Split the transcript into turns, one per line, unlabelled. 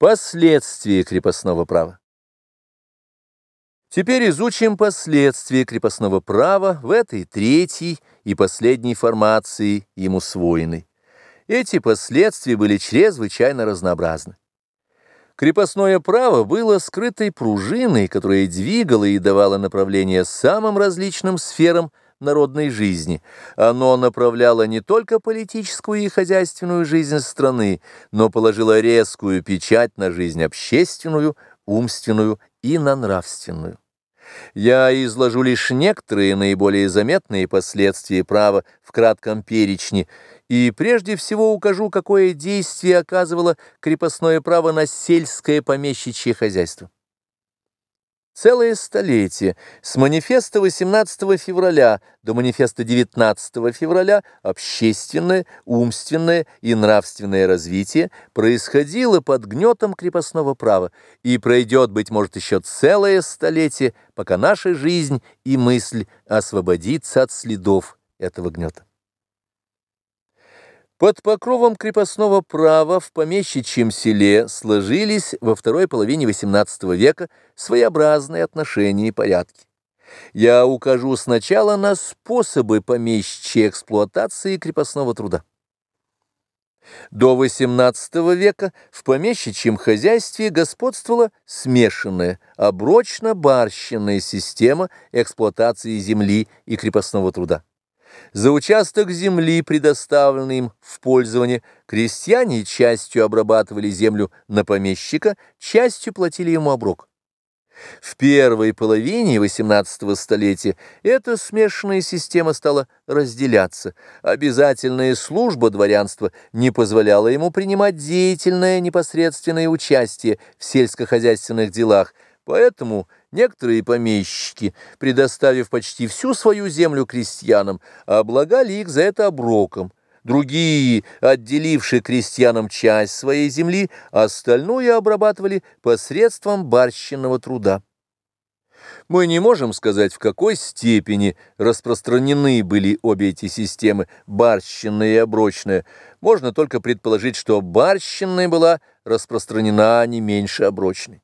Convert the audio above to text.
Последствия крепостного права. Теперь изучим последствия крепостного права в этой третьей и последней формации ему свойной. Эти последствия были чрезвычайно разнообразны. Крепостное право было скрытой пружиной, которая двигала и давала направление самым различным сферам народной жизни. Оно направляло не только политическую и хозяйственную жизнь страны, но положило резкую печать на жизнь общественную, умственную и на нравственную. Я изложу лишь некоторые наиболее заметные последствия права в кратком перечне, и прежде всего укажу, какое действие оказывало крепостное право на сельское помещичье хозяйство. Целое столетие, с манифеста 18 февраля до манифеста 19 февраля, общественное, умственное и нравственное развитие происходило под гнетом крепостного права и пройдет, быть может, еще целое столетие, пока наша жизнь и мысль освободится от следов этого гнета. Под покровом крепостного права в помещичьем селе сложились во второй половине XVIII века своеобразные отношения и порядки. Я укажу сначала на способы помещичьей эксплуатации крепостного труда. До XVIII века в помещичьем хозяйстве господствовала смешанная, оброчно-барщинная система эксплуатации земли и крепостного труда. За участок земли, предоставленный им в пользование, крестьяне частью обрабатывали землю на помещика, частью платили ему оброк. В первой половине XVIII столетия эта смешанная система стала разделяться. Обязательная служба дворянства не позволяла ему принимать деятельное непосредственное участие в сельскохозяйственных делах, поэтому Некоторые помещики, предоставив почти всю свою землю крестьянам, облагали их за это оброком. Другие, отделившие крестьянам часть своей земли, остальную обрабатывали посредством барщинного труда. Мы не можем сказать, в какой степени распространены были обе эти системы, барщинная и оброчная. Можно только предположить, что барщинная была распространена не меньше оброчной.